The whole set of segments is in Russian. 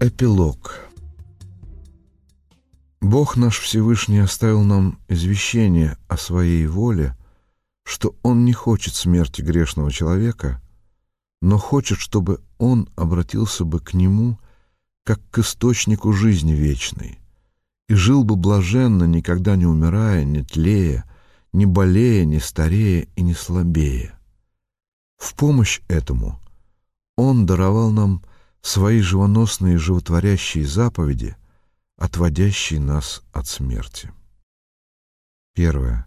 Эпилог Бог наш Всевышний оставил нам извещение о своей воле, что Он не хочет смерти грешного человека, но хочет, чтобы он обратился бы к Нему как к источнику жизни вечной и жил бы блаженно, никогда не умирая, не тлея, не болея, не старея и не слабея. В помощь этому Он даровал нам свои живоносные животворящие заповеди, отводящие нас от смерти. Первое.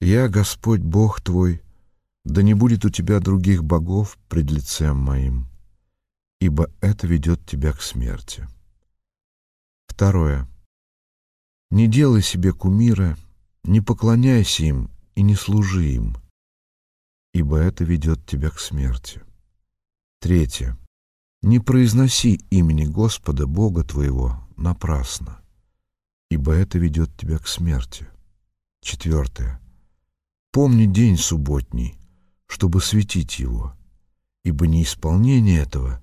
«Я, Господь Бог твой, да не будет у тебя других богов пред лицем моим, ибо это ведет тебя к смерти». Второе. Не делай себе кумира, не поклоняйся им и не служи им, ибо это ведет тебя к смерти. Третье. Не произноси имени Господа, Бога твоего, напрасно, ибо это ведет тебя к смерти. Четвертое. Помни день субботний, чтобы светить его, ибо неисполнение этого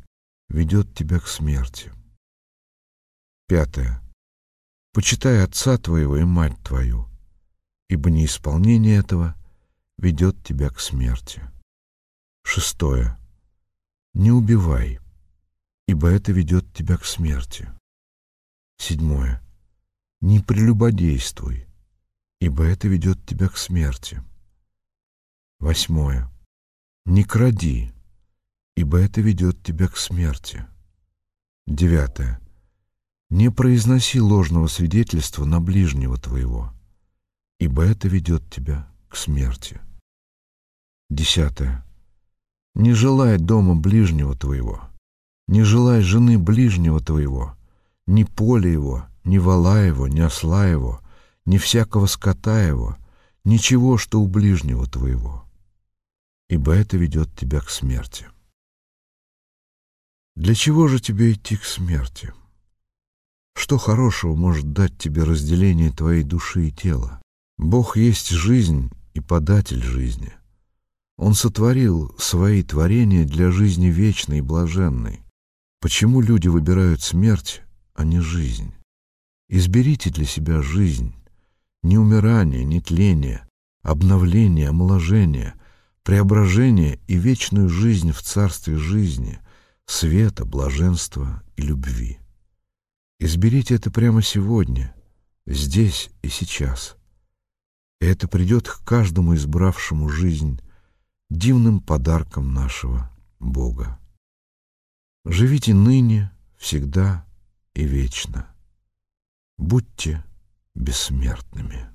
ведет тебя к смерти. Пятое. Почитай отца твоего и мать твою, ибо неисполнение этого ведет тебя к смерти. Шестое. Не убивай, ибо это ведет тебя к смерти. Седьмое. Не прелюбодействуй, ибо это ведет тебя к смерти. Восьмое. Не кради, ибо это ведет тебя к смерти. Девятое. Не произноси ложного свидетельства на ближнего твоего, ибо это ведет тебя к смерти. Десятое. Не желай дома ближнего твоего, не желай жены ближнего твоего, ни поля его, ни вала его, ни осла его, ни всякого скота его, ничего, что у ближнего твоего, ибо это ведет тебя к смерти. Для чего же тебе идти к смерти? Что хорошего может дать тебе разделение твоей души и тела? Бог есть жизнь и податель жизни. Он сотворил свои творения для жизни вечной и блаженной. Почему люди выбирают смерть, а не жизнь? Изберите для себя жизнь, не умирание, не тление, обновление, омоложение, преображение и вечную жизнь в царстве жизни, света, блаженства и любви. Изберите это прямо сегодня, здесь и сейчас. И это придет к каждому избравшему жизнь дивным подарком нашего Бога. Живите ныне, всегда и вечно. Будьте бессмертными.